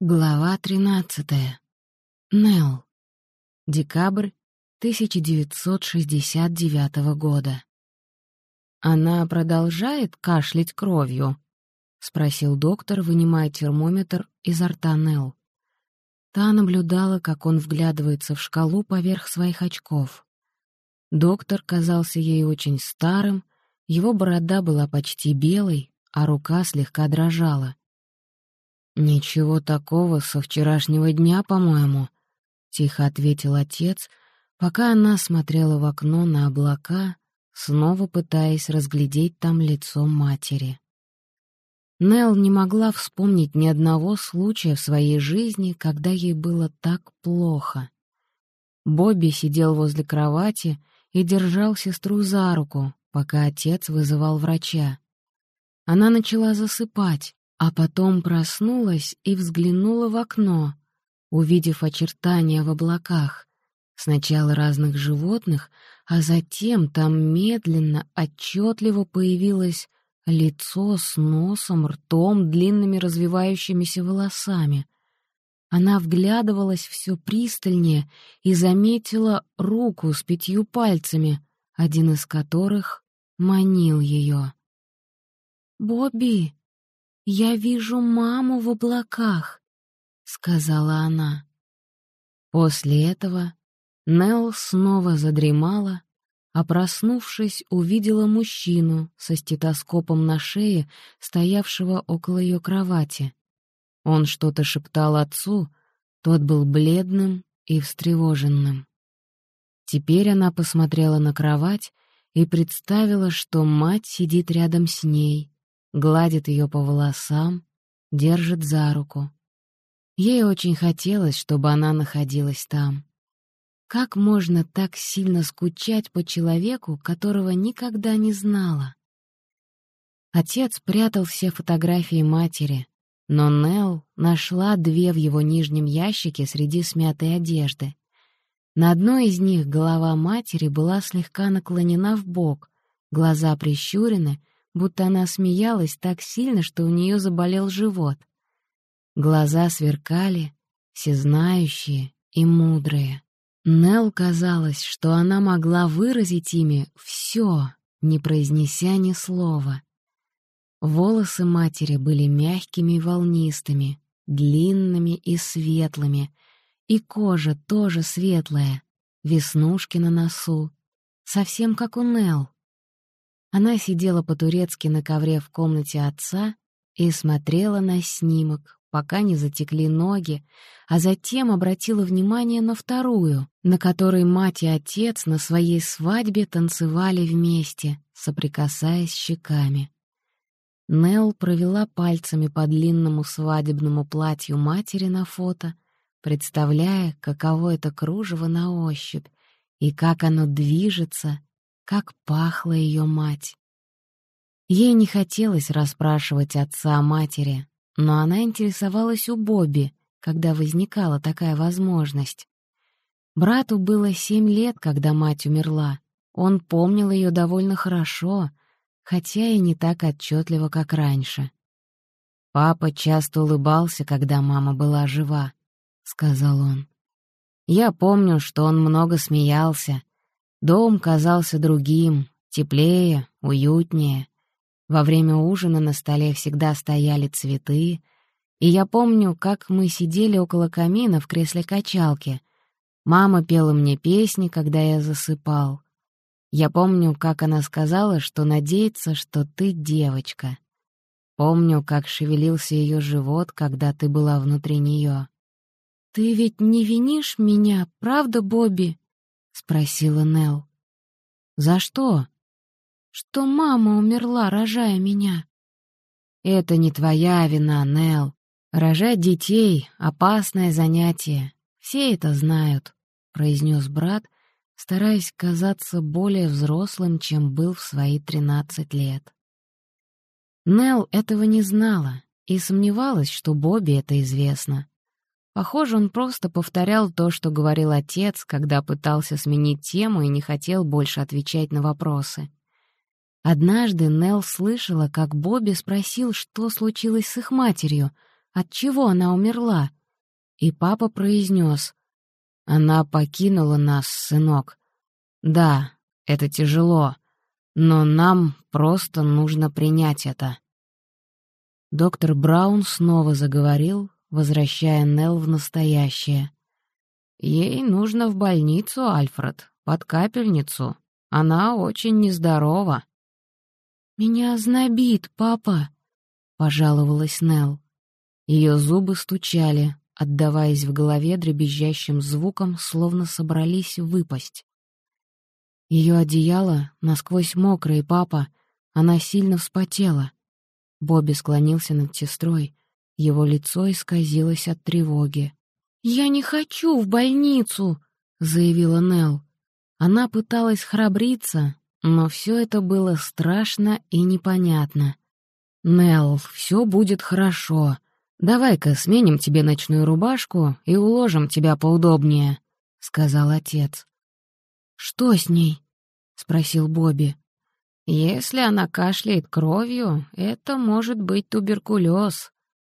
Глава 13. Нелл. Декабрь 1969 года. «Она продолжает кашлять кровью?» — спросил доктор, вынимая термометр изо рта Нелл. Та наблюдала, как он вглядывается в шкалу поверх своих очков. Доктор казался ей очень старым, его борода была почти белой, а рука слегка дрожала. «Ничего такого со вчерашнего дня, по-моему», — тихо ответил отец, пока она смотрела в окно на облака, снова пытаясь разглядеть там лицо матери. Нелл не могла вспомнить ни одного случая в своей жизни, когда ей было так плохо. Бобби сидел возле кровати и держал сестру за руку, пока отец вызывал врача. Она начала засыпать, а потом проснулась и взглянула в окно, увидев очертания в облаках, сначала разных животных, а затем там медленно, отчетливо появилось лицо с носом, ртом, длинными развивающимися волосами. Она вглядывалась все пристальнее и заметила руку с пятью пальцами, один из которых манил ее. «Бобби!» «Я вижу маму в облаках», — сказала она. После этого Нелл снова задремала, а проснувшись, увидела мужчину со стетоскопом на шее, стоявшего около ее кровати. Он что-то шептал отцу, тот был бледным и встревоженным. Теперь она посмотрела на кровать и представила, что мать сидит рядом с ней, гладит ее по волосам, держит за руку. Ей очень хотелось, чтобы она находилась там. Как можно так сильно скучать по человеку, которого никогда не знала? Отец прятал все фотографии матери, но Нелл нашла две в его нижнем ящике среди смятой одежды. На одной из них голова матери была слегка наклонена в бок, глаза прищурены, будто она смеялась так сильно, что у нее заболел живот. Глаза сверкали, всезнающие и мудрые. Нел казалось, что она могла выразить ими все, не произнеся ни слова. Волосы матери были мягкими и волнистыми, длинными и светлыми, и кожа тоже светлая, веснушки на носу, совсем как у Нел. Она сидела по-турецки на ковре в комнате отца и смотрела на снимок, пока не затекли ноги, а затем обратила внимание на вторую, на которой мать и отец на своей свадьбе танцевали вместе, соприкасаясь щеками. Нелл провела пальцами по длинному свадебному платью матери на фото, представляя, каково это кружево на ощупь, и как оно движется, как пахла ее мать. Ей не хотелось расспрашивать отца о матери, но она интересовалась у Бобби, когда возникала такая возможность. Брату было семь лет, когда мать умерла. Он помнил ее довольно хорошо, хотя и не так отчетливо, как раньше. «Папа часто улыбался, когда мама была жива», — сказал он. «Я помню, что он много смеялся, Дом казался другим, теплее, уютнее. Во время ужина на столе всегда стояли цветы, и я помню, как мы сидели около камина в кресле качалки. Мама пела мне песни, когда я засыпал. Я помню, как она сказала, что надеется, что ты девочка. Помню, как шевелился ее живот, когда ты была внутри нее. «Ты ведь не винишь меня, правда, Бобби?» — спросила Нел. «За что?» «Что мама умерла, рожая меня». «Это не твоя вина, Нел. Рожать детей — опасное занятие. Все это знают», — произнес брат, стараясь казаться более взрослым, чем был в свои тринадцать лет. Нел этого не знала и сомневалась, что Бобби это известно. Похоже, он просто повторял то, что говорил отец, когда пытался сменить тему и не хотел больше отвечать на вопросы. Однажды Нелл слышала, как Бобби спросил, что случилось с их матерью, от чего она умерла. И папа произнес, «Она покинула нас, сынок. Да, это тяжело, но нам просто нужно принять это». Доктор Браун снова заговорил, возвращая Нелл в настоящее. «Ей нужно в больницу, Альфред, под капельницу. Она очень нездорова». «Меня знобит, папа», — пожаловалась Нелл. Ее зубы стучали, отдаваясь в голове дребезжащим звуком, словно собрались выпасть. Ее одеяло насквозь мокрое, папа, она сильно вспотела. Бобби склонился над сестрой, его лицо исказилось от тревоги. «Я не хочу в больницу!» — заявила Нелл. Она пыталась храбриться, но все это было страшно и непонятно. «Нелл, все будет хорошо. Давай-ка сменим тебе ночную рубашку и уложим тебя поудобнее», — сказал отец. «Что с ней?» — спросил Бобби. «Если она кашляет кровью, это может быть туберкулез.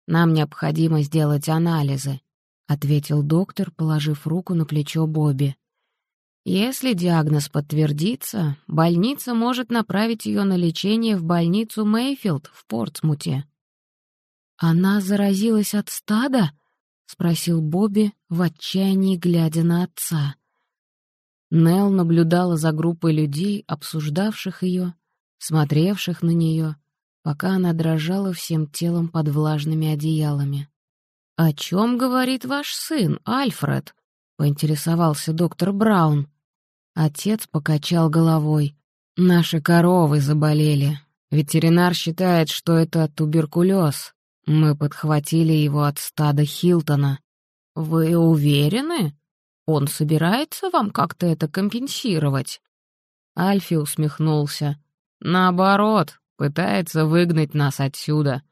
Нам необходимо сделать анализы», — ответил доктор, положив руку на плечо Бобби. Если диагноз подтвердится, больница может направить ее на лечение в больницу Мейфилд в Портсмуте. «Она заразилась от стада?» — спросил Бобби в отчаянии, глядя на отца. Нелл наблюдала за группой людей, обсуждавших ее, смотревших на нее, пока она дрожала всем телом под влажными одеялами. «О чем говорит ваш сын, Альфред?» поинтересовался доктор Браун. Отец покачал головой. «Наши коровы заболели. Ветеринар считает, что это туберкулез. Мы подхватили его от стада Хилтона. Вы уверены? Он собирается вам как-то это компенсировать?» Альфи усмехнулся. «Наоборот, пытается выгнать нас отсюда.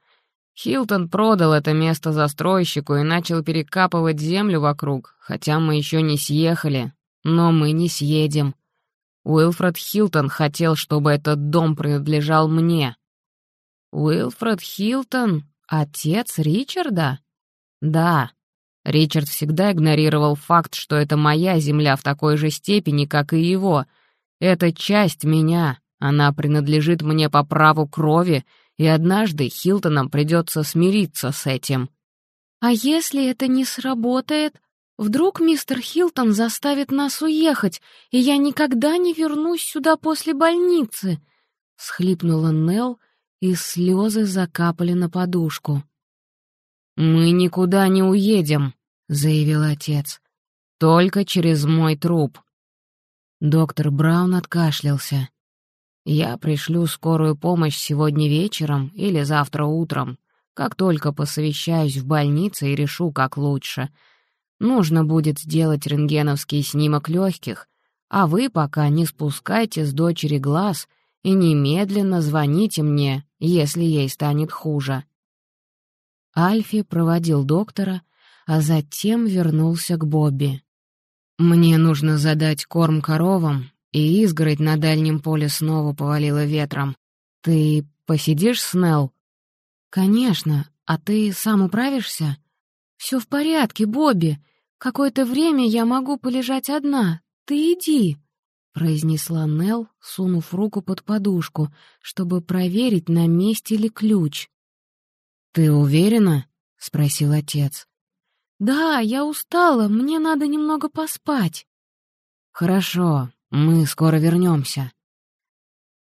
Хилтон продал это место застройщику и начал перекапывать землю вокруг, хотя мы еще не съехали. Но мы не съедем. Уилфред Хилтон хотел, чтобы этот дом принадлежал мне. Уилфред Хилтон — отец Ричарда? Да. Ричард всегда игнорировал факт, что это моя земля в такой же степени, как и его. Это часть меня, она принадлежит мне по праву крови, и однажды Хилтонам придется смириться с этим. «А если это не сработает? Вдруг мистер Хилтон заставит нас уехать, и я никогда не вернусь сюда после больницы?» — схлипнула Нелл, и слезы закапали на подушку. «Мы никуда не уедем», — заявил отец. «Только через мой труп». Доктор Браун откашлялся. Я пришлю скорую помощь сегодня вечером или завтра утром, как только посовещаюсь в больнице и решу, как лучше. Нужно будет сделать рентгеновский снимок легких, а вы пока не спускайте с дочери глаз и немедленно звоните мне, если ей станет хуже». Альфи проводил доктора, а затем вернулся к Бобби. «Мне нужно задать корм коровам и изгородь на дальнем поле снова повалила ветром. Ты посидишь с Нелл? Конечно, а ты сам управишься? Все в порядке, Бобби. Какое-то время я могу полежать одна. Ты иди, произнесла Нелл, сунув руку под подушку, чтобы проверить, на месте ли ключ. Ты уверена? спросил отец. Да, я устала, мне надо немного поспать. Хорошо, мы скоро вернемся.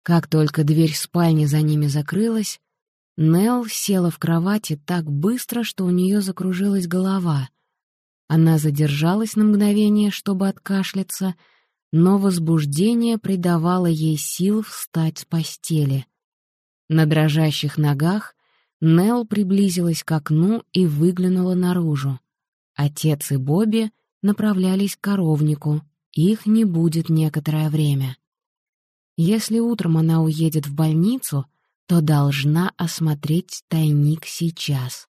Как только дверь спальни за ними закрылась, Нелл села в кровати так быстро, что у нее закружилась голова. Она задержалась на мгновение, чтобы откашляться, но возбуждение придавало ей сил встать с постели. На дрожащих ногах Нелл приблизилась к окну и выглянула наружу. Отец и Бобби направлялись к коровнику, их не будет некоторое время. Если утром она уедет в больницу, то должна осмотреть тайник сейчас.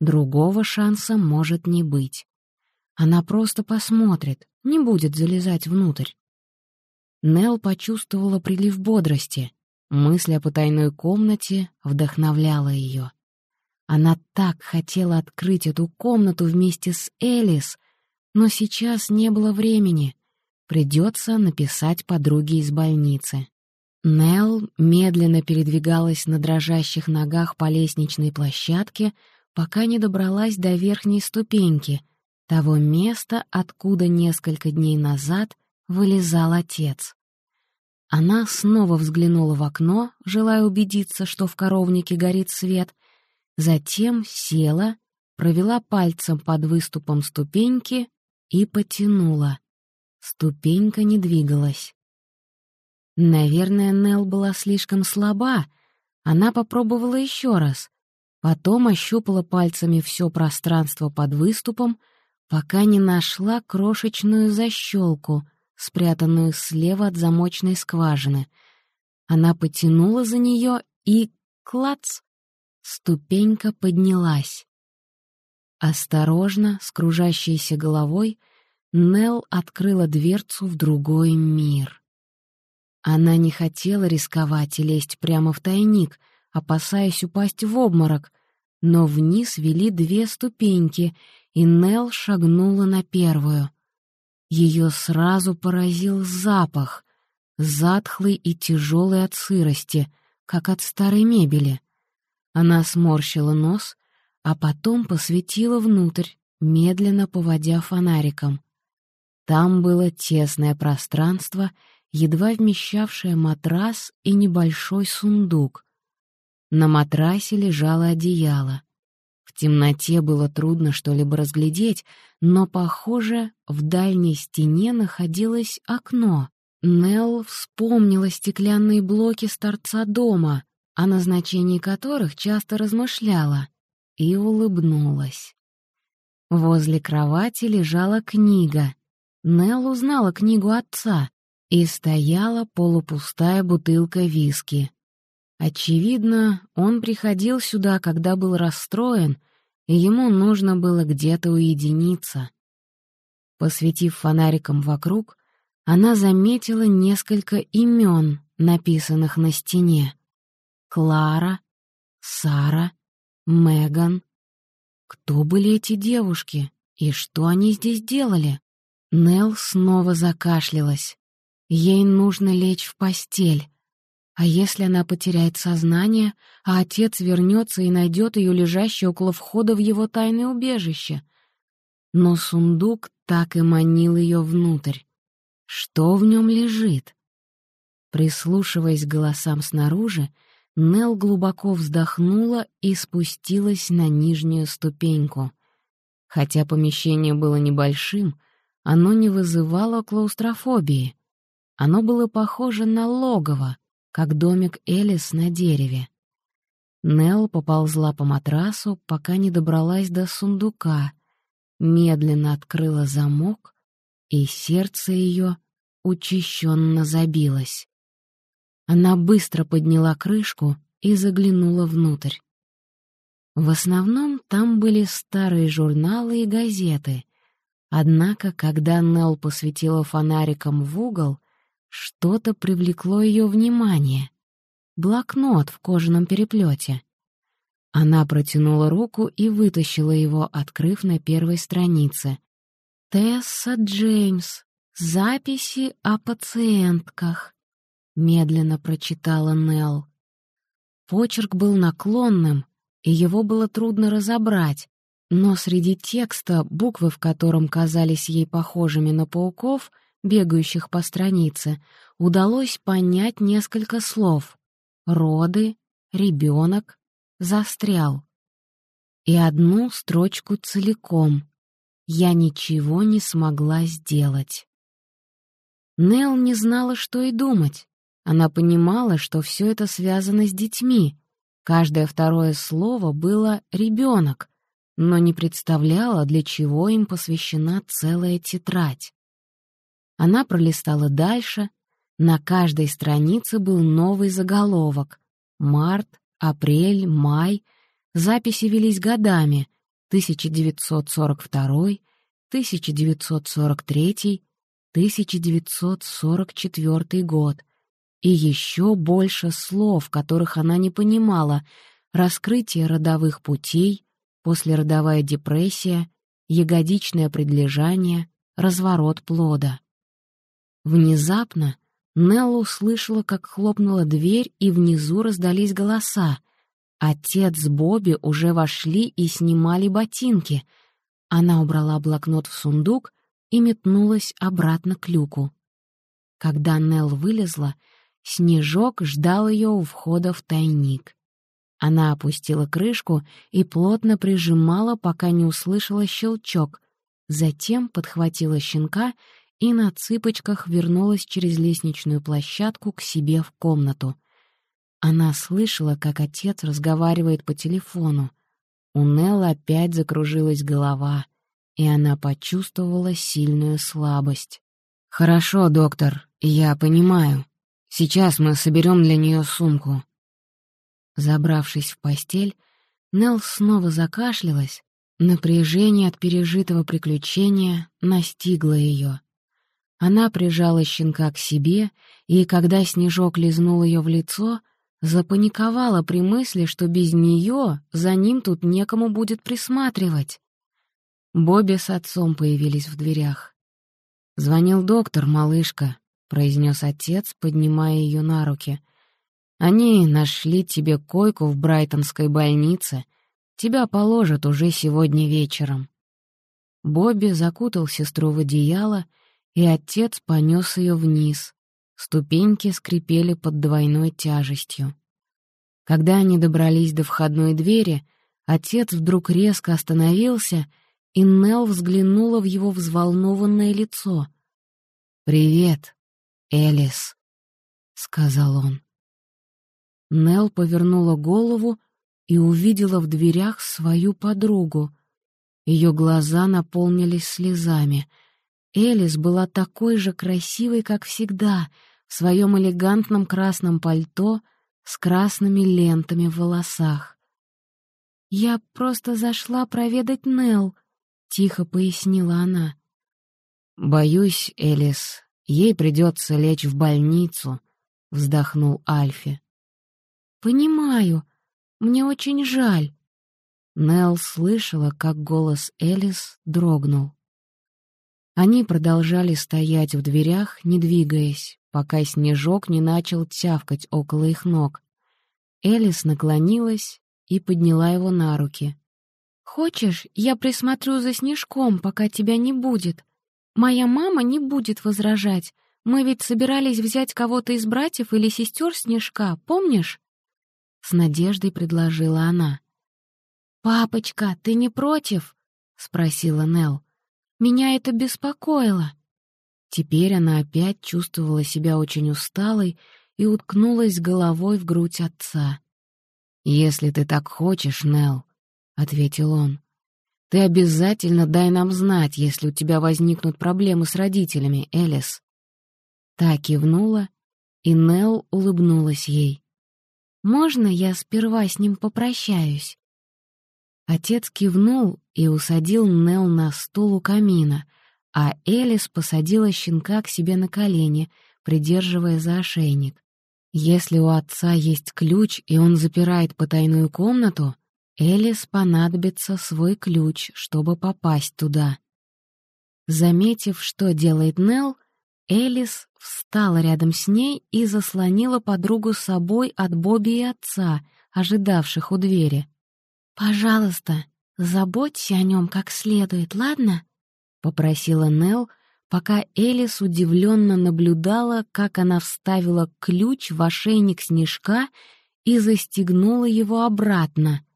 Другого шанса может не быть. Она просто посмотрит, не будет залезать внутрь. Нел почувствовала прилив бодрости. Мысль о потайной комнате вдохновляла ее. Она так хотела открыть эту комнату вместе с Элис, но сейчас не было времени. Придется написать подруге из больницы. Нелл медленно передвигалась на дрожащих ногах по лестничной площадке, пока не добралась до верхней ступеньки, того места, откуда несколько дней назад вылезал отец. Она снова взглянула в окно, желая убедиться, что в коровнике горит свет, затем села, провела пальцем под выступом ступеньки и потянула. Ступенька не двигалась. Наверное, Нелл была слишком слаба. Она попробовала еще раз. Потом ощупала пальцами все пространство под выступом, пока не нашла крошечную защелку, спрятанную слева от замочной скважины. Она потянула за нее и — клац! Ступенька поднялась. Осторожно, с кружащейся головой, Нелл открыла дверцу в другой мир. Она не хотела рисковать и лезть прямо в тайник, опасаясь упасть в обморок, но вниз вели две ступеньки, и Нелл шагнула на первую. Ее сразу поразил запах, затхлый и тяжелый от сырости, как от старой мебели. Она сморщила нос, а потом посветила внутрь, медленно поводя фонариком. Там было тесное пространство — едва вмещавшая матрас и небольшой сундук. На матрасе лежало одеяло. В темноте было трудно что-либо разглядеть, но, похоже, в дальней стене находилось окно. Нелл вспомнила стеклянные блоки с торца дома, о назначении которых часто размышляла, и улыбнулась. Возле кровати лежала книга. Нелл узнала книгу отца, и стояла полупустая бутылка виски. Очевидно, он приходил сюда, когда был расстроен, и ему нужно было где-то уединиться. Посветив фонариком вокруг, она заметила несколько имен, написанных на стене. Клара, Сара, Меган. Кто были эти девушки и что они здесь делали? Нелл снова закашлялась. Ей нужно лечь в постель. А если она потеряет сознание, а отец вернется и найдет ее лежащей около входа в его тайное убежище? Но сундук так и манил ее внутрь. Что в нем лежит? Прислушиваясь к голосам снаружи, Нел глубоко вздохнула и спустилась на нижнюю ступеньку. Хотя помещение было небольшим, оно не вызывало клаустрофобии. Оно было похоже на логово, как домик Элис на дереве. Нелл поползла по матрасу, пока не добралась до сундука, медленно открыла замок, и сердце ее учащенно забилось. Она быстро подняла крышку и заглянула внутрь. В основном там были старые журналы и газеты. Однако, когда Нелл посветила фонариком в угол, что-то привлекло ее внимание. Блокнот в кожаном переплете. Она протянула руку и вытащила его, открыв на первой странице. «Тесса Джеймс. Записи о пациентках», — медленно прочитала Нелл. Почерк был наклонным, и его было трудно разобрать, но среди текста, буквы в котором казались ей похожими на пауков — бегающих по странице, удалось понять несколько слов. Роды, ребенок, застрял. И одну строчку целиком. Я ничего не смогла сделать. Нел не знала, что и думать. Она понимала, что все это связано с детьми. Каждое второе слово было «ребенок», но не представляла, для чего им посвящена целая тетрадь. Она пролистала дальше. На каждой странице был новый заголовок. Март, апрель, май. Записи велись годами. 1942, 1943, 1944 год. И еще больше слов, которых она не понимала. раскрытие родовых путей, послеродовая депрессия, ягодичное предлежание, разворот плода. Внезапно Нелла услышала, как хлопнула дверь, и внизу раздались голоса. Отец с Бобби уже вошли и снимали ботинки. Она убрала блокнот в сундук и метнулась обратно к люку. Когда Нелл вылезла, Снежок ждал ее у входа в тайник. Она опустила крышку и плотно прижимала, пока не услышала щелчок. Затем подхватила щенка и на цыпочках вернулась через лестничную площадку к себе в комнату. Она слышала, как отец разговаривает по телефону. У Неллы опять закружилась голова, и она почувствовала сильную слабость. «Хорошо, доктор, я понимаю. Сейчас мы соберем для нее сумку». Забравшись в постель, Нелл снова закашлялась. Напряжение от пережитого приключения настигло ее. Она прижала щенка к себе, и, когда снежок лизнул ее в лицо, запаниковала при мысли, что без нее за ним тут некому будет присматривать. Бобби с отцом появились в дверях. «Звонил доктор, малышка», — произнес отец, поднимая ее на руки. «Они нашли тебе койку в Брайтонской больнице. Тебя положат уже сегодня вечером». Бобби закутал сестру в одеяло и отец понес ее вниз. Ступеньки скрипели под двойной тяжестью. Когда они добрались до входной двери, отец вдруг резко остановился, и Нелл взглянула в его взволнованное лицо. «Привет, Элис», — сказал он. Нелл повернула голову и увидела в дверях свою подругу. Ее глаза наполнились слезами — Элис была такой же красивой, как всегда, в своем элегантном красном пальто с красными лентами в волосах. «Я просто зашла проведать Нелл», — тихо пояснила она. «Боюсь, Элис, ей придется лечь в больницу», — вздохнул Альфи. «Понимаю, мне очень жаль». Нелл слышала, как голос Элис дрогнул. Они продолжали стоять в дверях, не двигаясь, пока снежок не начал тявкать около их ног. Элис наклонилась и подняла его на руки. «Хочешь, я присмотрю за снежком, пока тебя не будет? Моя мама не будет возражать. Мы ведь собирались взять кого-то из братьев или сестер снежка, помнишь?» С надеждой предложила она. «Папочка, ты не против?» — спросила Нелл. Меня это беспокоило. Теперь она опять чувствовала себя очень усталой и уткнулась головой в грудь отца. «Если ты так хочешь, Нелл», — ответил он, — «ты обязательно дай нам знать, если у тебя возникнут проблемы с родителями, Элис». Та кивнула, и Нелл улыбнулась ей. «Можно я сперва с ним попрощаюсь?» Отец кивнул и усадил Нел на стул у камина, а Элис посадила щенка к себе на колени, придерживая за ошейник. Если у отца есть ключ, и он запирает потайную комнату, Элис понадобится свой ключ, чтобы попасть туда. Заметив, что делает Нел, Элис встала рядом с ней и заслонила подругу собой от Бобби и отца, ожидавших у двери. «Пожалуйста, заботься о нем как следует, ладно?» — попросила Нел, пока Элис удивленно наблюдала, как она вставила ключ в ошейник снежка и застегнула его обратно.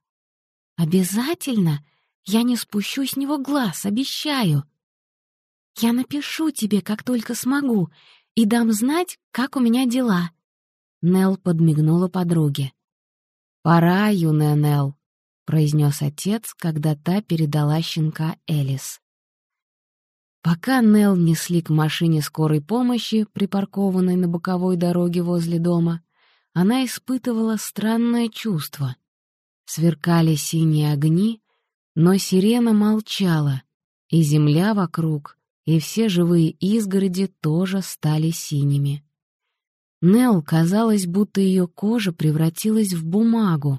«Обязательно? Я не спущу с него глаз, обещаю!» «Я напишу тебе, как только смогу, и дам знать, как у меня дела». Нел подмигнула подруге. «Пора, юная Нел произнес отец, когда та передала щенка Элис. Пока Нелл несли к машине скорой помощи, припаркованной на боковой дороге возле дома, она испытывала странное чувство. Сверкали синие огни, но сирена молчала, и земля вокруг, и все живые изгороди тоже стали синими. Нелл казалось, будто ее кожа превратилась в бумагу,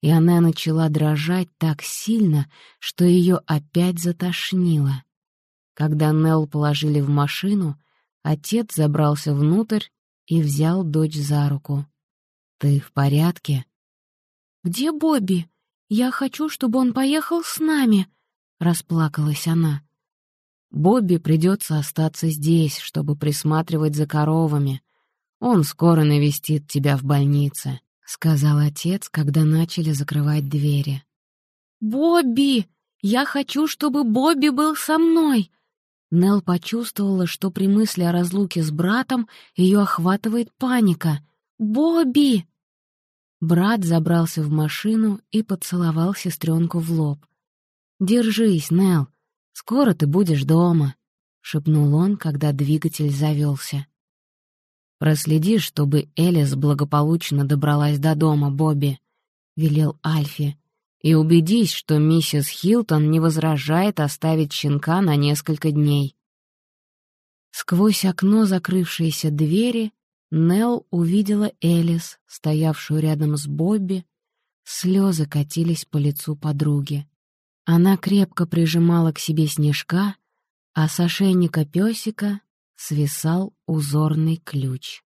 и она начала дрожать так сильно, что ее опять затошнило. Когда Нелл положили в машину, отец забрался внутрь и взял дочь за руку. «Ты в порядке?» «Где Бобби? Я хочу, чтобы он поехал с нами», — расплакалась она. «Бобби придется остаться здесь, чтобы присматривать за коровами. Он скоро навестит тебя в больнице», — сказал отец, когда начали закрывать двери. «Бобби! Я хочу, чтобы Бобби был со мной!» Нел почувствовала, что при мысли о разлуке с братом ее охватывает паника. «Бобби!» Брат забрался в машину и поцеловал сестренку в лоб. «Держись, Нел, скоро ты будешь дома», — шепнул он, когда двигатель завелся. «Проследи, чтобы Элис благополучно добралась до дома, Бобби», — велел Альфи, «и убедись, что миссис Хилтон не возражает оставить щенка на несколько дней». Сквозь окно закрывшиеся двери Нелл увидела Элис, стоявшую рядом с Бобби. Слезы катились по лицу подруги. Она крепко прижимала к себе снежка, а с ошейника пёсика свисал узорный ключ.